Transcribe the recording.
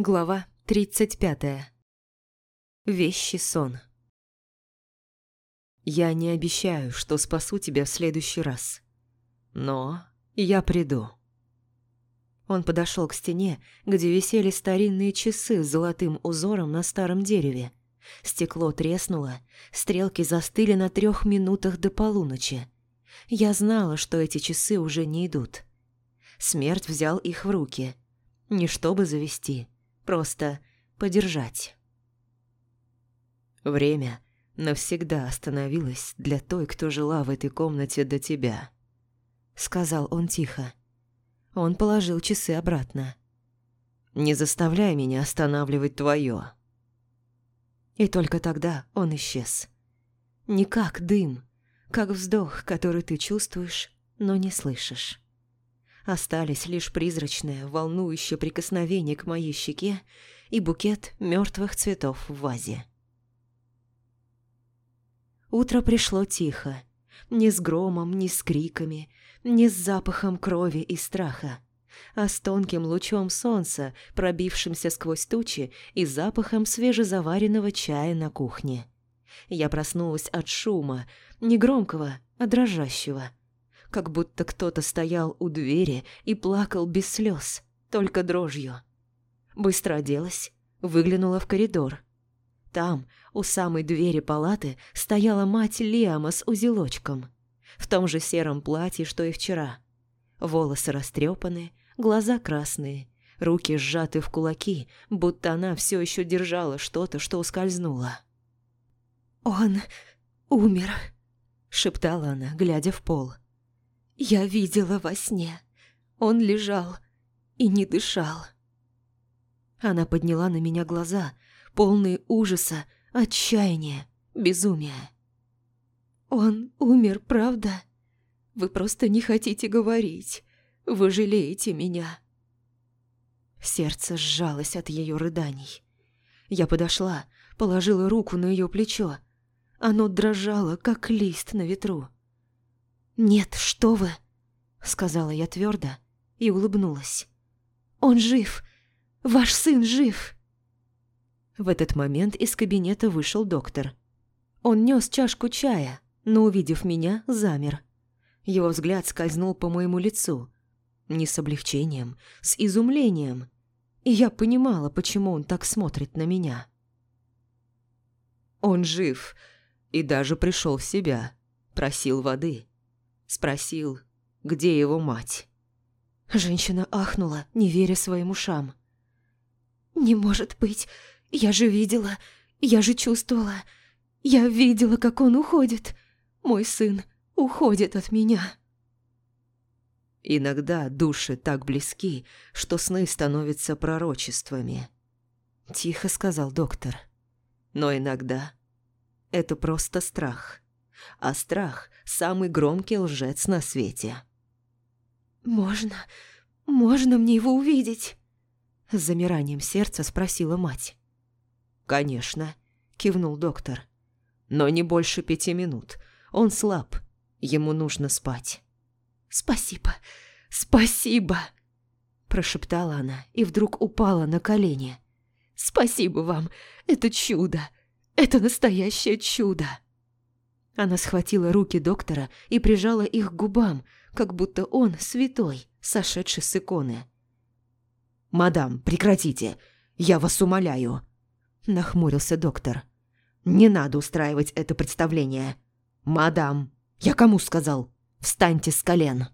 Глава 35. Вещи сон. Я не обещаю, что спасу тебя в следующий раз. Но я приду. Он подошел к стене, где висели старинные часы с золотым узором на старом дереве. Стекло треснуло, стрелки застыли на трех минутах до полуночи. Я знала, что эти часы уже не идут. Смерть взял их в руки. Не чтобы завести, Просто подержать. Время навсегда остановилось для той, кто жила в этой комнате до тебя. Сказал он тихо. Он положил часы обратно. «Не заставляй меня останавливать твое». И только тогда он исчез. Не как дым, как вздох, который ты чувствуешь, но не слышишь. Остались лишь призрачное, волнующее прикосновение к моей щеке и букет мертвых цветов в вазе. Утро пришло тихо. Ни с громом, ни с криками, ни с запахом крови и страха, а с тонким лучом солнца, пробившимся сквозь тучи и запахом свежезаваренного чая на кухне. Я проснулась от шума, не громкого, а дрожащего – как будто кто-то стоял у двери и плакал без слез, только дрожью. Быстро оделась, выглянула в коридор. Там, у самой двери палаты, стояла мать Лиама с узелочком. В том же сером платье, что и вчера. Волосы растрепаны, глаза красные, руки сжаты в кулаки, будто она все еще держала что-то, что ускользнуло. «Он умер», — шептала она, глядя в пол. Я видела во сне. Он лежал и не дышал. Она подняла на меня глаза, полные ужаса, отчаяния, безумия. «Он умер, правда? Вы просто не хотите говорить. Вы жалеете меня». Сердце сжалось от ее рыданий. Я подошла, положила руку на ее плечо. Оно дрожало, как лист на ветру. «Нет, что вы!» — сказала я твердо и улыбнулась. «Он жив! Ваш сын жив!» В этот момент из кабинета вышел доктор. Он нес чашку чая, но, увидев меня, замер. Его взгляд скользнул по моему лицу. Не с облегчением, с изумлением. И я понимала, почему он так смотрит на меня. Он жив и даже пришел в себя, просил воды. Спросил, где его мать. Женщина ахнула, не веря своим ушам. «Не может быть! Я же видела, я же чувствовала. Я видела, как он уходит. Мой сын уходит от меня». Иногда души так близки, что сны становятся пророчествами. Тихо сказал доктор. Но иногда это просто страх а страх – самый громкий лжец на свете. «Можно, можно мне его увидеть?» С замиранием сердца спросила мать. «Конечно», – кивнул доктор. «Но не больше пяти минут. Он слаб. Ему нужно спать». «Спасибо, спасибо!» Прошептала она и вдруг упала на колени. «Спасибо вам! Это чудо! Это настоящее чудо!» Она схватила руки доктора и прижала их к губам, как будто он святой, сошедший с иконы. «Мадам, прекратите! Я вас умоляю!» Нахмурился доктор. «Не надо устраивать это представление. Мадам, я кому сказал? Встаньте с колен!»